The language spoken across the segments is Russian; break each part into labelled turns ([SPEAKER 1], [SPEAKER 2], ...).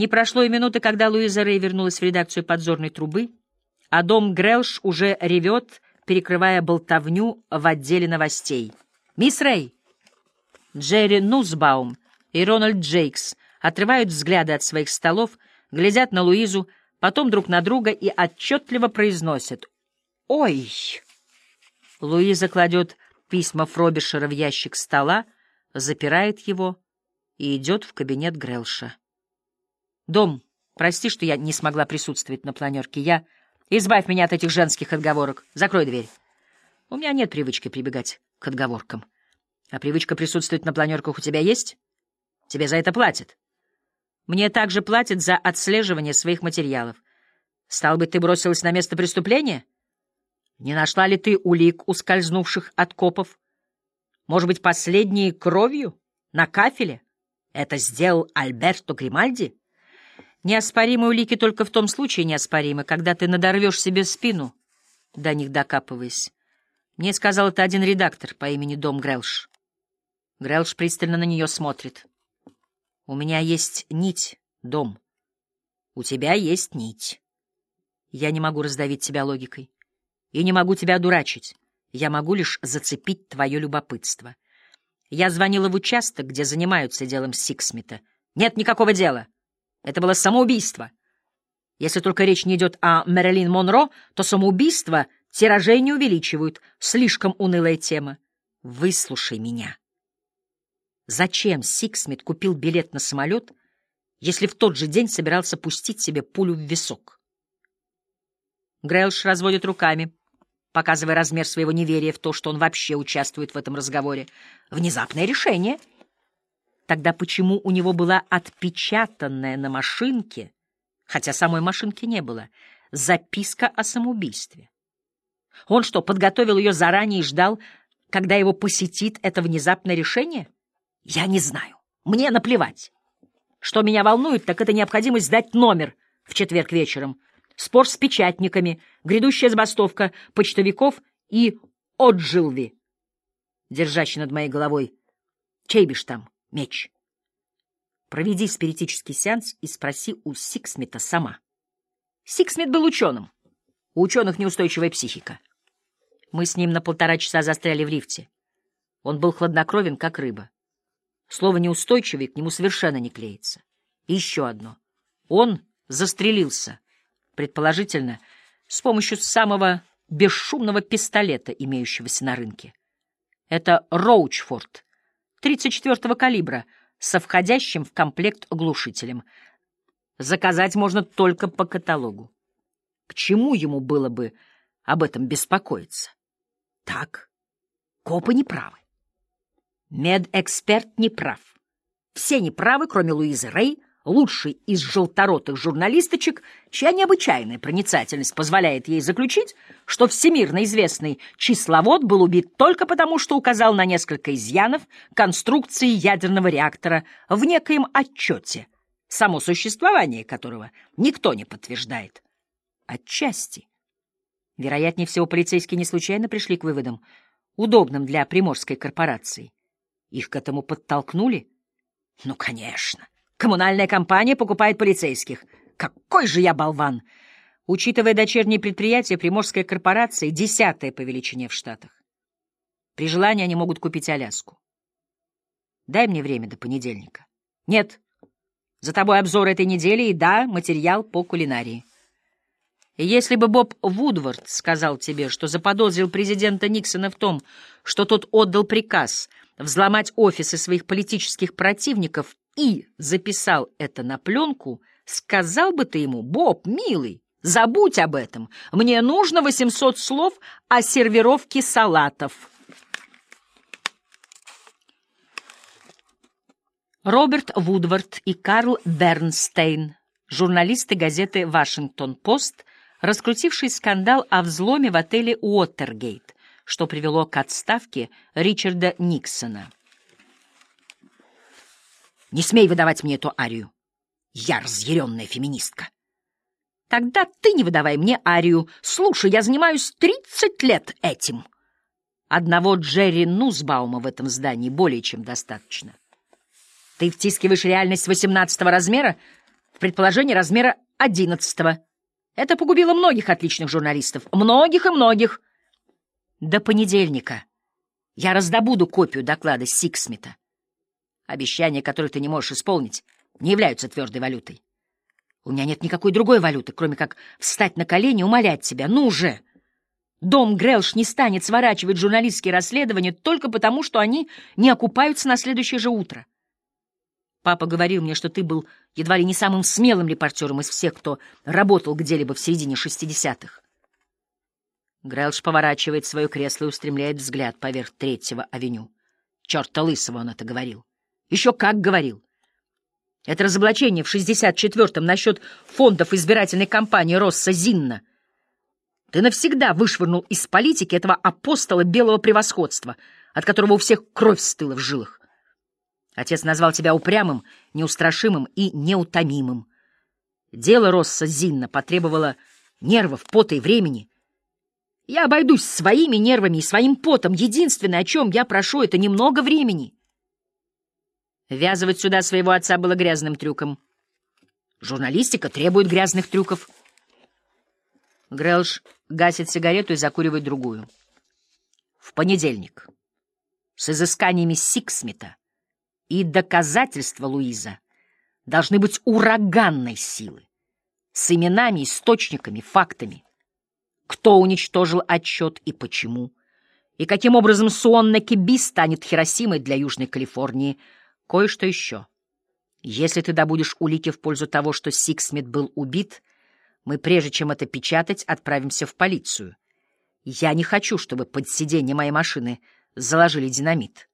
[SPEAKER 1] Не прошло и минуты, когда Луиза Рэй вернулась в редакцию подзорной трубы, а дом Грэлш уже ревет, перекрывая болтовню в отделе новостей. «Мисс Рэй!» Джерри Нусбаум и Рональд Джейкс отрывают взгляды от своих столов, глядят на Луизу, потом друг на друга и отчетливо произносят «Ой!». Луиза кладет письма Фробишера в ящик стола, запирает его и идет в кабинет Грелша. «Дом, прости, что я не смогла присутствовать на планерке. Я... Избавь меня от этих женских отговорок. Закрой дверь. У меня нет привычки прибегать к отговоркам. А привычка присутствовать на планерках у тебя есть? Тебе за это платят. Мне также платят за отслеживание своих материалов. Стал быть, ты бросилась на место преступления? Не нашла ли ты улик, ускользнувших от копов? Может быть, последние кровью? На кафеле? Это сделал Альберто Гримальди? Неоспоримые улики только в том случае неоспоримы, когда ты надорвешь себе спину, до них докапываясь. Мне сказал это один редактор по имени Дом Грэлш. Грэлш пристально на нее смотрит. У меня есть нить, Дом. У тебя есть нить. Я не могу раздавить тебя логикой. И не могу тебя дурачить. Я могу лишь зацепить твое любопытство. Я звонила в участок, где занимаются делом Сиксмита. Нет никакого дела. Это было самоубийство. Если только речь не идет о Мэрилин Монро, то самоубийство тиражей не увеличивают. Слишком унылая тема. Выслушай меня. Зачем Сиксмит купил билет на самолет, если в тот же день собирался пустить себе пулю в висок? Грэлш разводит руками, показывая размер своего неверия в то, что он вообще участвует в этом разговоре. Внезапное решение — Тогда почему у него была отпечатанная на машинке, хотя самой машинки не было, записка о самоубийстве? Он что, подготовил ее заранее и ждал, когда его посетит это внезапное решение? Я не знаю. Мне наплевать. Что меня волнует, так это необходимость сдать номер в четверг вечером. Спор с печатниками, грядущая забастовка почтовиков и Огилви, держащий над моей головой. Чей бишь там? Меч. Проведи спиритический сеанс и спроси у Сиксмита сама. Сиксмит был ученым. У ученых неустойчивая психика. Мы с ним на полтора часа застряли в лифте. Он был хладнокровен, как рыба. Слово «неустойчивый» к нему совершенно не клеится. И еще одно. Он застрелился, предположительно, с помощью самого бесшумного пистолета, имеющегося на рынке. Это Роучфорд — 34-го калибра со входящим в комплект глушителем. Заказать можно только по каталогу. К чему ему было бы об этом беспокоиться? Так, копы не правы. Медэксперт не прав. Все неправы, кроме Луизы Рэй, лучший из желторотых журналисточек, чья необычайная проницательность позволяет ей заключить, что всемирно известный числовод был убит только потому, что указал на несколько изъянов конструкции ядерного реактора в некоем отчете, само существование которого никто не подтверждает. Отчасти. Вероятнее всего, полицейские не случайно пришли к выводам, удобным для приморской корпорации. Их к этому подтолкнули? Ну, конечно. Коммунальная компания покупает полицейских. Какой же я болван! Учитывая дочерние предприятия, Приморская корпорация — десятая по величине в Штатах. При желании они могут купить Аляску. Дай мне время до понедельника. Нет. За тобой обзор этой недели и, да, материал по кулинарии. Если бы Боб Вудвард сказал тебе, что заподозрил президента Никсона в том, что тот отдал приказ взломать офисы своих политических противников и записал это на пленку, сказал бы ты ему, «Боб, милый, забудь об этом. Мне нужно 800 слов о сервировке салатов». Роберт Вудвард и Карл Бернстейн, журналисты газеты «Вашингтон-Пост», раскрутивший скандал о взломе в отеле «Уотергейт», что привело к отставке Ричарда Никсона. Не смей выдавать мне эту арию. Я разъяренная феминистка. Тогда ты не выдавай мне арию. Слушай, я занимаюсь тридцать лет этим. Одного Джерри Нусбаума в этом здании более чем достаточно. Ты втискиваешь реальность восемнадцатого размера в предположение размера одиннадцатого. Это погубило многих отличных журналистов. Многих и многих. До понедельника я раздобуду копию доклада Сиксмита. Обещания, которые ты не можешь исполнить, не являются твердой валютой. У меня нет никакой другой валюты, кроме как встать на колени и умолять тебя. Ну же! Дом Грелш не станет сворачивать журналистские расследования только потому, что они не окупаются на следующее же утро. Папа говорил мне, что ты был едва ли не самым смелым репортером из всех, кто работал где-либо в середине шестидесятых. Грелш поворачивает свое кресло и устремляет взгляд поверх третьего авеню. Черта лысого он это говорил. Еще как говорил. Это разоблачение в 64-м насчет фондов избирательной кампании Росса Зинна. Ты навсегда вышвырнул из политики этого апостола белого превосходства, от которого у всех кровь стыла в жилах. Отец назвал тебя упрямым, неустрашимым и неутомимым. Дело Росса Зинна потребовало нервов, пота и времени. Я обойдусь своими нервами и своим потом. Единственное, о чем я прошу, это немного времени. Ввязывать сюда своего отца было грязным трюком. Журналистика требует грязных трюков. Грэлш гасит сигарету и закуривает другую. В понедельник. С изысканиями Сиксмита и доказательства Луиза должны быть ураганной силы. С именами, источниками, фактами. Кто уничтожил отчет и почему. И каким образом Суоннеке Би станет Хиросимой для Южной Калифорнии — Кое-что еще. Если ты добудешь улики в пользу того, что Сиксмит был убит, мы, прежде чем это печатать, отправимся в полицию. Я не хочу, чтобы под сиденье моей машины заложили динамит.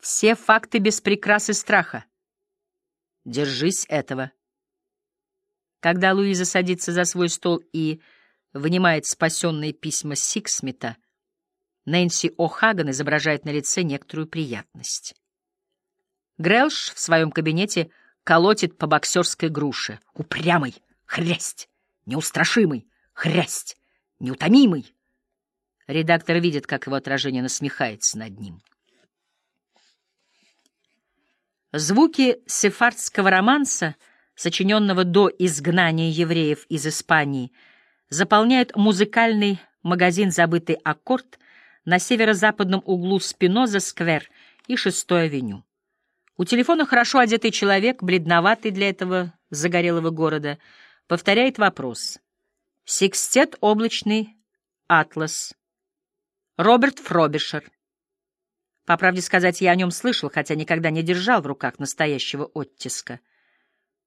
[SPEAKER 1] Все факты без прикрас и страха. Держись этого. Когда Луиза садится за свой стол и вынимает спасенные письма Сиксмита, Нэнси О'Хаган изображает на лице некоторую приятность. Грэлш в своем кабинете колотит по боксерской груше. Упрямый, хрясть, неустрашимый, хрясть, неутомимый. Редактор видит, как его отражение насмехается над ним. Звуки сефардского романса, сочиненного до изгнания евреев из Испании, заполняют музыкальный магазин «Забытый аккорд» на северо-западном углу Спиноза-сквер и Шестой авеню. У телефона хорошо одетый человек, бледноватый для этого загорелого города, повторяет вопрос. Секстет облачный атлас. Роберт Фробишер. По правде сказать, я о нем слышал, хотя никогда не держал в руках настоящего оттиска.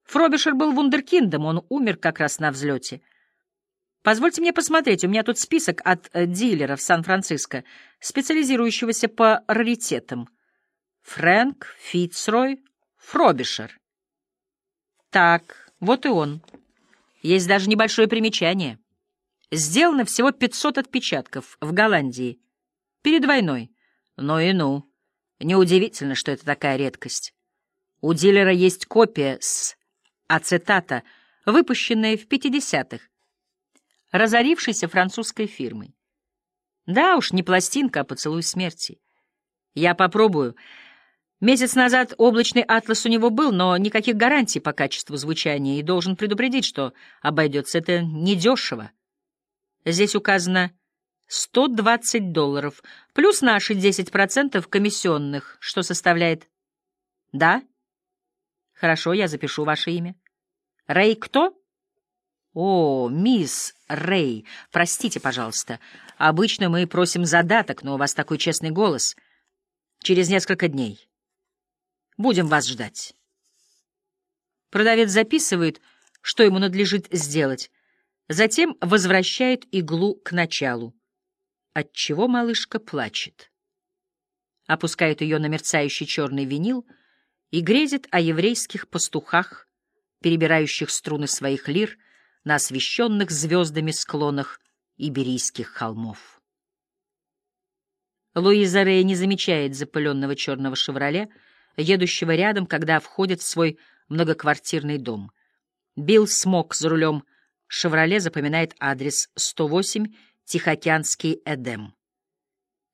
[SPEAKER 1] Фробишер был вундеркиндом, он умер как раз на взлете. Позвольте мне посмотреть, у меня тут список от э, дилера в Сан-Франциско, специализирующегося по раритетам. Фрэнк Фицрой Фробишер. Так, вот и он. Есть даже небольшое примечание. Сделано всего 500 отпечатков в Голландии. Перед войной. Ну и ну. Неудивительно, что это такая редкость. У дилера есть копия с ацетата, выпущенная в 50-х, разорившейся французской фирмой. Да уж, не пластинка, а поцелуй смерти. Я попробую. Месяц назад облачный атлас у него был, но никаких гарантий по качеству звучания, и должен предупредить, что обойдется это недешево. Здесь указано 120 долларов, плюс наши 10% комиссионных, что составляет... Да? Хорошо, я запишу ваше имя. Рэй кто? О, мисс Рэй, простите, пожалуйста. Обычно мы просим задаток, но у вас такой честный голос. Через несколько дней. Будем вас ждать. Продавец записывает, что ему надлежит сделать, затем возвращает иглу к началу, отчего малышка плачет. Опускает ее на мерцающий черный винил и грезит о еврейских пастухах, перебирающих струны своих лир на освещенных звездами склонах Иберийских холмов. Луиза Рей не замечает запыленного черного «Шевроле», едущего рядом, когда входит в свой многоквартирный дом. Билл Смок за рулем «Шевроле» запоминает адрес 108 Тихоокеанский Эдем.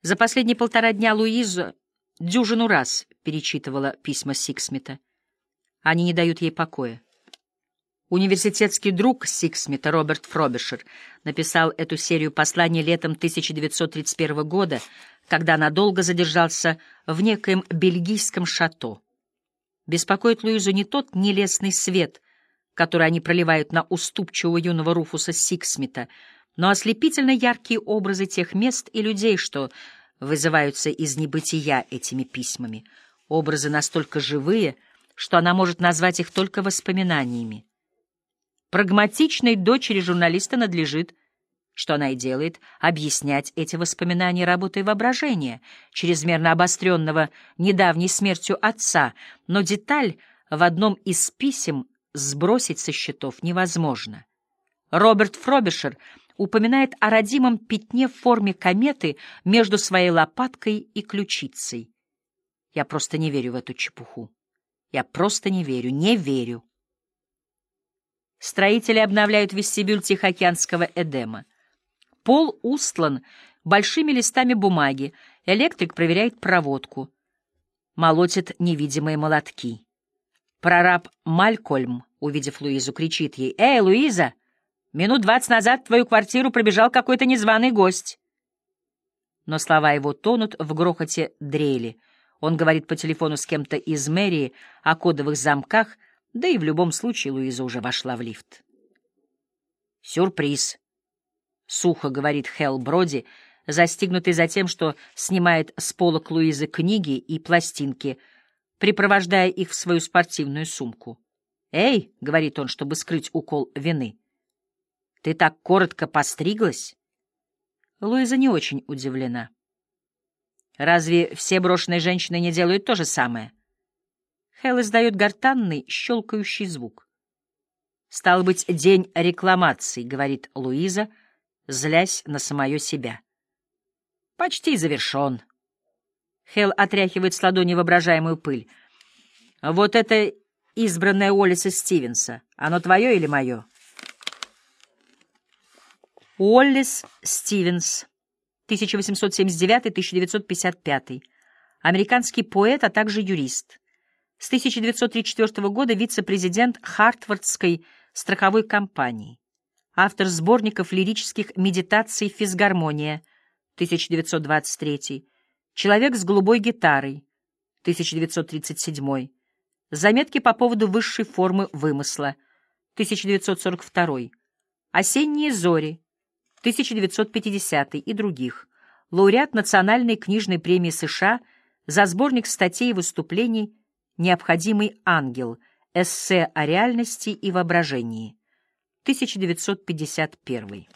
[SPEAKER 1] За последние полтора дня Луиза дюжину раз перечитывала письма Сиксмита. Они не дают ей покоя. Университетский друг Сиксмита Роберт Фробишер написал эту серию посланий летом 1931 года, когда надолго задержался в некоем бельгийском шато. Беспокоит Луизу не тот нелестный свет, который они проливают на уступчивого юного Руфуса Сиксмита, но ослепительно яркие образы тех мест и людей, что вызываются из небытия этими письмами, образы настолько живые, что она может назвать их только воспоминаниями. Прагматичной дочери журналиста надлежит, что она и делает, объяснять эти воспоминания работой воображения, чрезмерно обостренного недавней смертью отца, но деталь в одном из писем сбросить со счетов невозможно. Роберт Фробишер упоминает о родимом пятне в форме кометы между своей лопаткой и ключицей. Я просто не верю в эту чепуху. Я просто не верю, не верю. Строители обновляют вестибюль Тихоокеанского Эдема. Пол устлан большими листами бумаги, электрик проверяет проводку. Молотит невидимые молотки. Прораб Малькольм, увидев Луизу, кричит ей, «Эй, Луиза, минут двадцать назад в твою квартиру пробежал какой-то незваный гость». Но слова его тонут в грохоте дрели. Он говорит по телефону с кем-то из мэрии о кодовых замках — да и в любом случае Луиза уже вошла в лифт. «Сюрприз», — сухо говорит Хелл Броди, застигнутый за тем, что снимает с полок Луизы книги и пластинки, припровождая их в свою спортивную сумку. «Эй», — говорит он, чтобы скрыть укол вины, — «ты так коротко постриглась?» Луиза не очень удивлена. «Разве все брошенные женщины не делают то же самое?» Хелл издает гортанный, щелкающий звук. «Стал быть, день рекламации», — говорит Луиза, злясь на самое себя. «Почти завершен». Хелл отряхивает с ладони воображаемую пыль. «Вот это избранное Уоллиса Стивенса. Оно твое или мое?» Уоллис Стивенс, 1879-1955. Американский поэт, а также юрист. С 1934 года вице-президент Хартвардской страховой компании. Автор сборников лирических медитаций «Физгармония» 1923, «Человек с голубой гитарой» 1937, «Заметки по поводу высшей формы вымысла» 1942, «Осенние зори» 1950 и других, лауреат Национальной книжной премии США за сборник статей и выступлений Необходимый ангел. Эссе о реальности и воображении. 1951.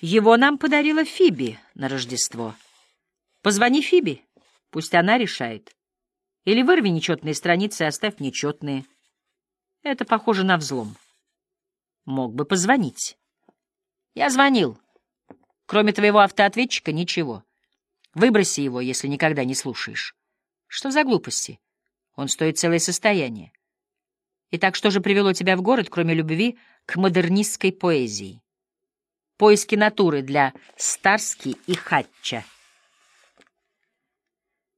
[SPEAKER 1] Его нам подарила Фиби на Рождество. Позвони Фиби, пусть она решает. Или вырви нечетные страницы и оставь нечетные. Это похоже на взлом. Мог бы позвонить. Я звонил. Кроме твоего автоответчика ничего. Выброси его, если никогда не слушаешь. Что за глупости? Он стоит целое состояние. Итак, что же привело тебя в город, кроме любви к модернистской поэзии? Поиски натуры для Старски и Хатча.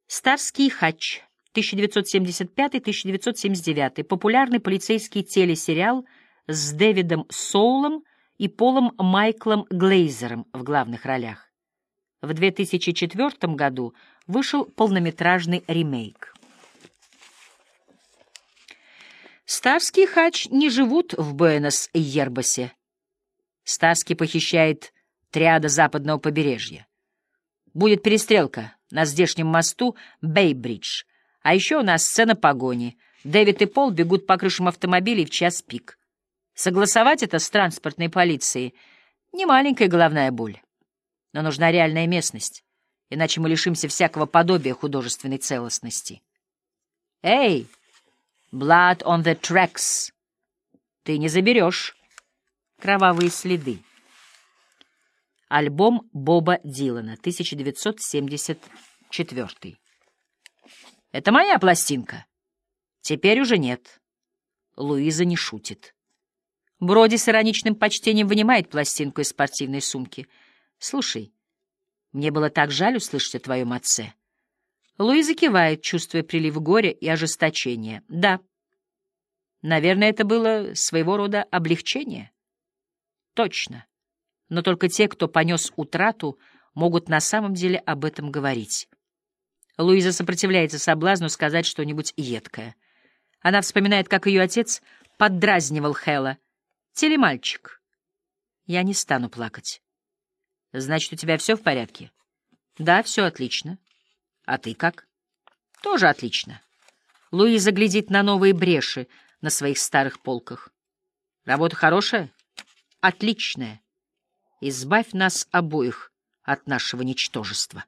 [SPEAKER 1] Старский и Хатч, 1975-1979, популярный полицейский телесериал с Дэвидом Соулом и Полом Майклом Глейзером в главных ролях. В 2004 году вышел полнометражный ремейк. Старский хач не живут в Буэнос-Йербасе. Старский похищает триада западного побережья. Будет перестрелка на здешнем мосту Бейбридж. А еще у нас сцена погони. Дэвид и Пол бегут по крышам автомобилей в час пик. Согласовать это с транспортной полицией — не маленькая головная боль. Но нужна реальная местность, иначе мы лишимся всякого подобия художественной целостности. Эй, blood on the tracks! Ты не заберешь кровавые следы. Альбом Боба Дилана, 1974. Это моя пластинка. Теперь уже нет. Луиза не шутит. Броди с ироничным почтением вынимает пластинку из спортивной сумки — Слушай, мне было так жаль услышать о твоем отце. Луиза кивает, чувствуя прилив горя и ожесточения. Да. Наверное, это было своего рода облегчение. Точно. Но только те, кто понес утрату, могут на самом деле об этом говорить. Луиза сопротивляется соблазну сказать что-нибудь едкое. Она вспоминает, как ее отец поддразнивал Хэла. «Телемальчик». «Я не стану плакать». «Значит, у тебя все в порядке?» «Да, все отлично». «А ты как?» «Тоже отлично». Луиза глядит на новые бреши на своих старых полках. «Работа хорошая?» «Отличная. Избавь нас обоих от нашего ничтожества».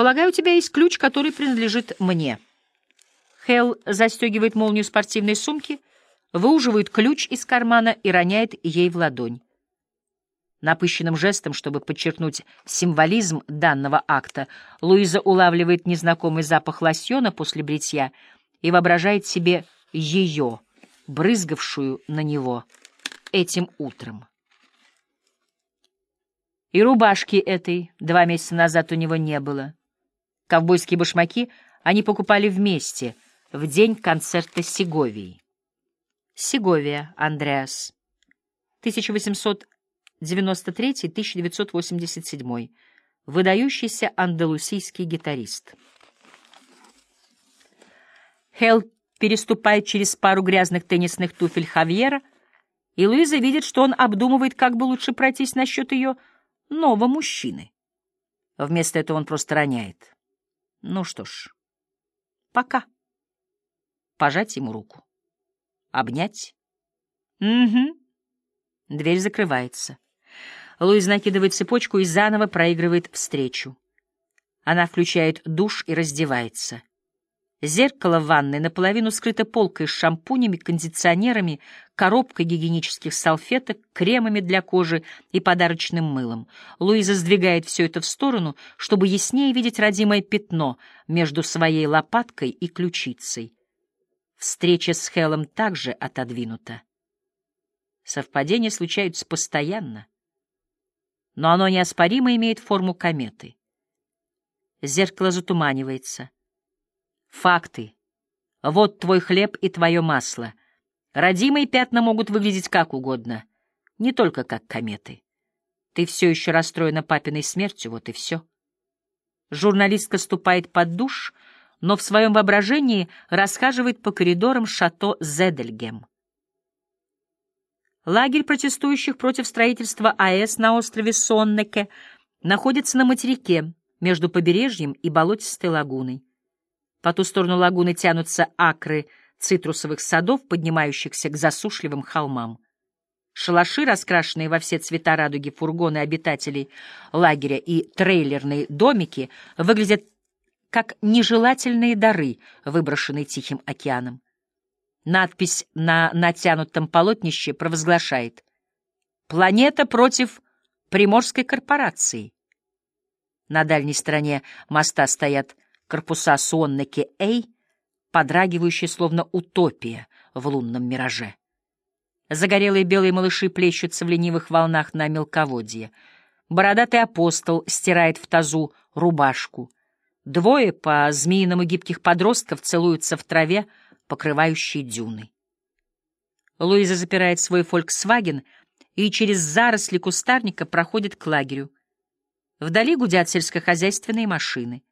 [SPEAKER 1] Полагаю, у тебя есть ключ, который принадлежит мне. Хелл застегивает молнию спортивной сумки, выуживает ключ из кармана и роняет ей в ладонь. Напыщенным жестом, чтобы подчеркнуть символизм данного акта, Луиза улавливает незнакомый запах лосьона после бритья и воображает себе ее, брызгавшую на него этим утром. И рубашки этой два месяца назад у него не было. Ковбойские башмаки они покупали вместе в день концерта Сеговии. Сеговия, Андреас. 1893-1987. Выдающийся андалусийский гитарист. Хелл переступает через пару грязных теннисных туфель Хавьера, и Луиза видит, что он обдумывает, как бы лучше пройтись насчет ее нового мужчины. Вместо этого он просто роняет. Ну что ж, пока. Пожать ему руку. Обнять. Угу. Дверь закрывается. Луиз накидывает цепочку и заново проигрывает встречу. Она включает душ и раздевается. Зеркало в ванной наполовину скрыто полкой с шампунями, кондиционерами, коробкой гигиенических салфеток, кремами для кожи и подарочным мылом. Луиза сдвигает все это в сторону, чтобы яснее видеть родимое пятно между своей лопаткой и ключицей. Встреча с Хелом также отодвинута. Совпадения случаются постоянно, но оно неоспоримо имеет форму кометы. Зеркало затуманивается — Факты. Вот твой хлеб и твое масло. Родимые пятна могут выглядеть как угодно, не только как кометы. Ты все еще расстроена папиной смертью, вот и все. Журналистка ступает под душ, но в своем воображении расхаживает по коридорам шато Зедельгем. Лагерь протестующих против строительства АЭС на острове Соннеке находится на материке между побережьем и болотистой лагуной. По ту сторону лагуны тянутся акры цитрусовых садов, поднимающихся к засушливым холмам. Шалаши, раскрашенные во все цвета радуги фургоны обитателей лагеря и трейлерные домики, выглядят как нежелательные дары, выброшенные Тихим океаном. Надпись на натянутом полотнище провозглашает «Планета против Приморской корпорации». На дальней стороне моста стоят корпуса Суоннеке-Эй, подрагивающие словно утопия в лунном мираже. Загорелые белые малыши плещутся в ленивых волнах на мелководье. Бородатый апостол стирает в тазу рубашку. Двое по змеиному гибких подростков целуются в траве, покрывающей дюны. Луиза запирает свой «Фольксваген» и через заросли кустарника проходит к лагерю. Вдали гудят сельскохозяйственные машины.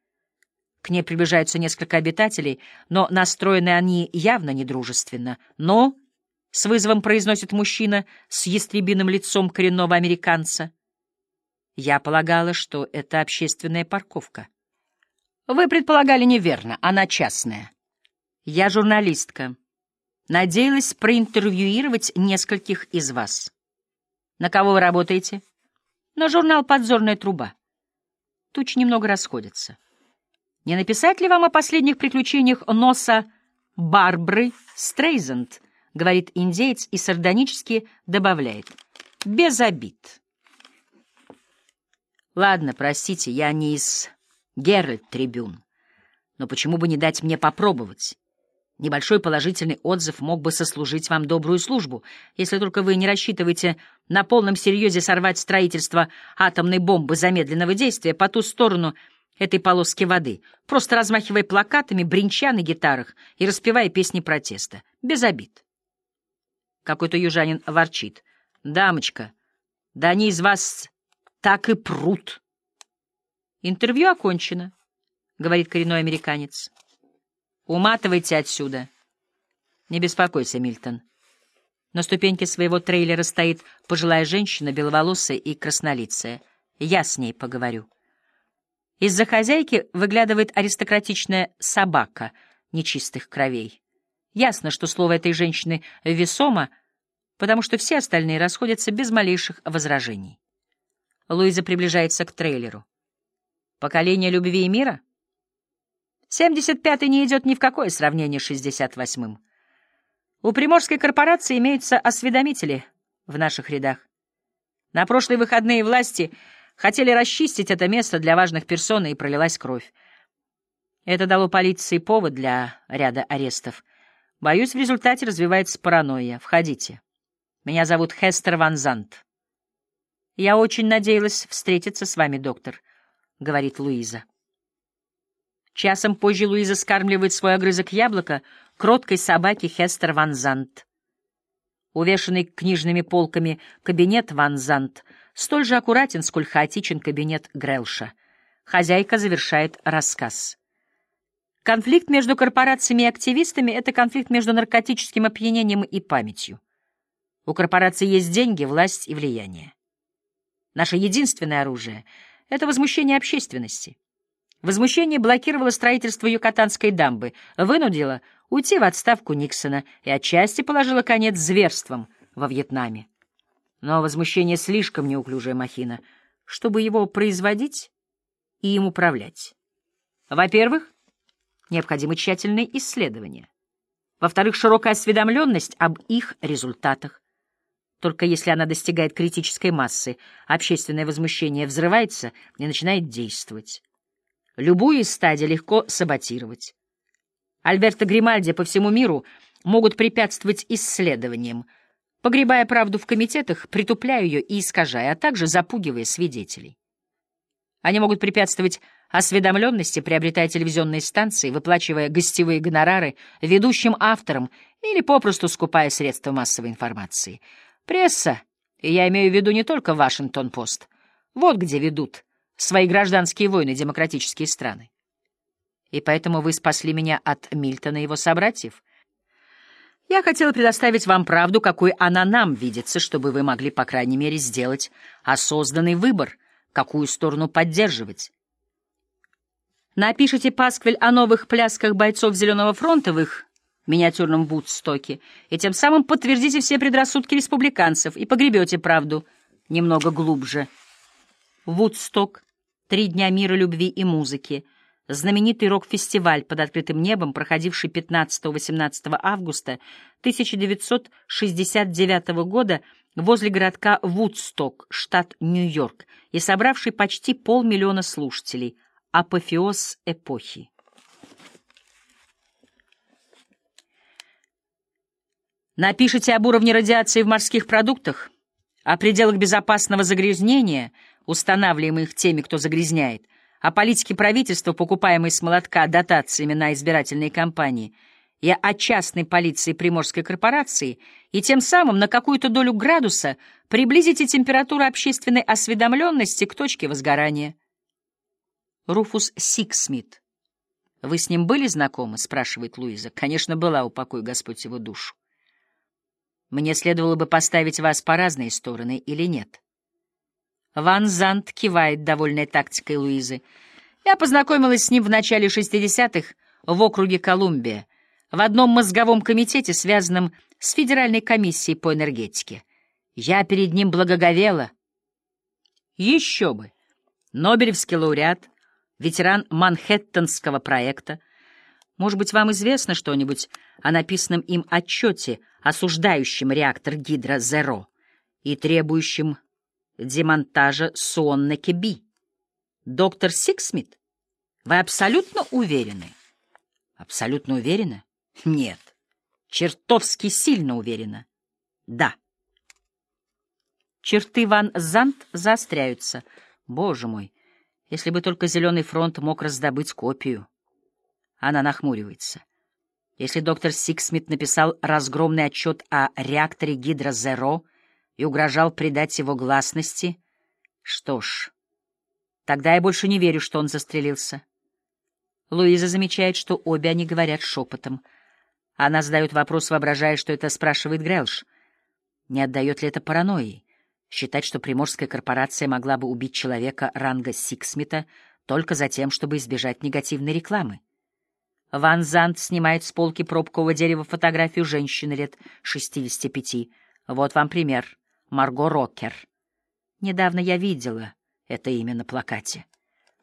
[SPEAKER 1] К ней приближаются несколько обитателей, но настроены они явно недружественно. «Но», — с вызовом произносит мужчина с ястребиным лицом коренного американца, «я полагала, что это общественная парковка». «Вы предполагали неверно, она частная». «Я журналистка. Надеялась проинтервьюировать нескольких из вас». «На кого вы работаете?» «На журнал «Подзорная труба». Тучи немного расходятся. Не написать ли вам о последних приключениях носа Барбры Стрейзенд, говорит индеец и сардонически добавляет. Без обид. Ладно, простите, я не из Геральт Трибюн. Но почему бы не дать мне попробовать? Небольшой положительный отзыв мог бы сослужить вам добрую службу, если только вы не рассчитываете на полном серьезе сорвать строительство атомной бомбы замедленного действия по ту сторону этой полоски воды, просто размахивая плакатами, бренча на гитарах и распевая песни протеста. Без обид. Какой-то южанин ворчит. «Дамочка, да они из вас так и прут!» «Интервью окончено», — говорит коренной американец. «Уматывайте отсюда». «Не беспокойся, Мильтон». На ступеньке своего трейлера стоит пожилая женщина, беловолосая и краснолицая. Я с ней поговорю. Из-за хозяйки выглядывает аристократичная собака нечистых кровей. Ясно, что слово этой женщины весомо, потому что все остальные расходятся без малейших возражений. Луиза приближается к трейлеру. Поколение любви и мира? 75-й не идет ни в какое сравнение с 68-м. У Приморской корпорации имеются осведомители в наших рядах. На прошлые выходные власти хотели расчистить это место для важных персон, и пролилась кровь. Это дало полиции повод для ряда арестов. Боюсь, в результате развивается паранойя. Входите. Меня зовут Хестер Ван Зант. Я очень надеялась встретиться с вами, доктор, — говорит Луиза. Часом позже Луиза скармливает свой огрызок яблока кроткой собаке Хестер Ван Зант. Увешанный книжными полками кабинет Ван Зант столь же аккуратен, сколь хаотичен кабинет Грелша. Хозяйка завершает рассказ. Конфликт между корпорациями и активистами — это конфликт между наркотическим опьянением и памятью. У корпорации есть деньги, власть и влияние. Наше единственное оружие — это возмущение общественности. Возмущение блокировало строительство Юкатанской дамбы, вынудило уйти в отставку Никсона и отчасти положило конец зверствам во Вьетнаме. Но возмущение слишком неуклюжая махина, чтобы его производить и им управлять. Во-первых, необходимы тщательные исследования. Во-вторых, широкая осведомленность об их результатах. Только если она достигает критической массы, общественное возмущение взрывается и начинает действовать. Любую из стадий легко саботировать. Альберто Гримальди по всему миру могут препятствовать исследованиям, погребая правду в комитетах, притупляя ее и искажая, а также запугивая свидетелей. Они могут препятствовать осведомленности, приобретая телевизионные станции, выплачивая гостевые гонорары ведущим авторам или попросту скупая средства массовой информации. Пресса, и я имею в виду не только Вашингтон-Пост, вот где ведут свои гражданские войны демократические страны. И поэтому вы спасли меня от Мильтона и его собратьев. Я хотела предоставить вам правду, какой она нам видится, чтобы вы могли, по крайней мере, сделать осознанный выбор, какую сторону поддерживать. Напишите пасквиль о новых плясках бойцов Зеленого фронта в их миниатюрном Вудстоке, и тем самым подтвердите все предрассудки республиканцев и погребете правду немного глубже. Вудсток Три дня мира, любви и музыки. Знаменитый рок-фестиваль под открытым небом, проходивший 15-18 августа 1969 года возле городка Вудсток, штат Нью-Йорк, и собравший почти полмиллиона слушателей. Апофеоз эпохи. Напишите об уровне радиации в морских продуктах, о пределах безопасного загрязнения — устанавливаемых теми, кто загрязняет, о политике правительства, покупаемой с молотка дотациями на избирательные кампании, и о частной полиции Приморской корпорации, и тем самым на какую-то долю градуса приблизите температуру общественной осведомленности к точке возгорания. Руфус Сиксмит. «Вы с ним были знакомы?» — спрашивает Луиза. «Конечно, была, упокой Господь его душу. Мне следовало бы поставить вас по разные стороны или нет?» Ван Зант кивает, довольной тактикой Луизы. Я познакомилась с ним в начале 60-х в округе Колумбия, в одном мозговом комитете, связанном с Федеральной комиссией по энергетике. Я перед ним благоговела. Еще бы! Нобелевский лауреат, ветеран Манхэттенского проекта. Может быть, вам известно что-нибудь о написанном им отчете, осуждающем реактор Гидро-Зеро и требующем демонтажа Суоннеке Би. Доктор Сиксмит, вы абсолютно уверены? Абсолютно уверены? Нет. Чертовски сильно уверена. Да. Черты Ван Зант заостряются. Боже мой, если бы только Зеленый фронт мог раздобыть копию. Она нахмуривается. Если доктор Сиксмит написал разгромный отчет о реакторе Гидро-Зеро и угрожал предать его гласности, что ж, тогда я больше не верю, что он застрелился. Луиза замечает, что обе они говорят шепотом. Она задает вопрос, воображая, что это спрашивает Грэлш. Не отдает ли это паранойи? Считать, что Приморская корпорация могла бы убить человека ранга Сиксмита только затем, чтобы избежать негативной рекламы. Ван Зант снимает с полки пробкового дерева фотографию женщины лет 65. Вот вам пример. Марго Рокер. Недавно я видела это имя на плакате.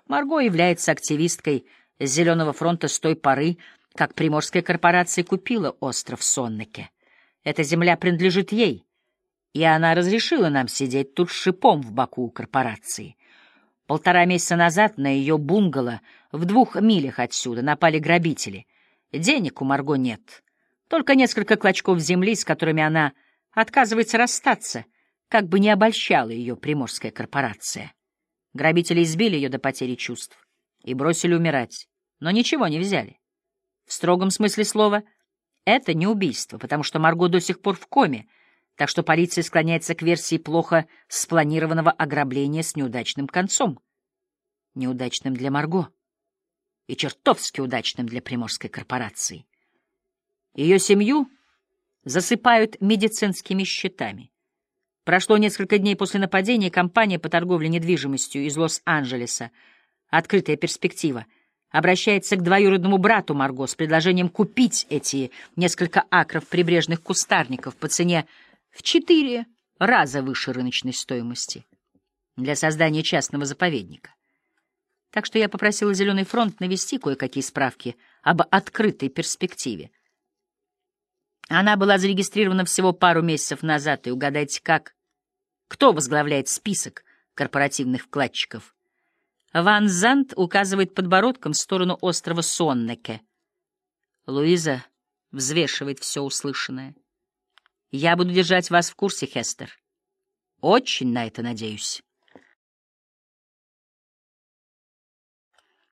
[SPEAKER 1] Марго является активисткой Зеленого фронта с той поры, как Приморская корпорация купила остров Суоннеке. Эта земля принадлежит ей, и она разрешила нам сидеть тут шипом в боку у корпорации. Полтора месяца назад на ее бунгало в двух милях отсюда напали грабители. Денег у Марго нет, только несколько клочков земли, с которыми она отказывается расстаться, как бы не обольщала ее приморская корпорация. Грабители избили ее до потери чувств и бросили умирать, но ничего не взяли. В строгом смысле слова это не убийство, потому что Марго до сих пор в коме, так что полиция склоняется к версии плохо спланированного ограбления с неудачным концом. Неудачным для Марго и чертовски удачным для Приморской корпорации. Ее семью засыпают медицинскими счетами. Прошло несколько дней после нападения, компания по торговле недвижимостью из Лос-Анджелеса «Открытая перспектива» обращается к двоюродному брату Марго с предложением купить эти несколько акров прибрежных кустарников по цене в четыре раза выше рыночной стоимости для создания частного заповедника. Так что я попросила «Зеленый фронт» навести кое-какие справки об открытой перспективе. Она была зарегистрирована всего пару месяцев назад, и угадайте как? Кто возглавляет список корпоративных вкладчиков? Ван Зант указывает подбородком в сторону острова Соннеке. Луиза взвешивает все услышанное. Я буду держать вас в курсе, Хестер. Очень на это надеюсь.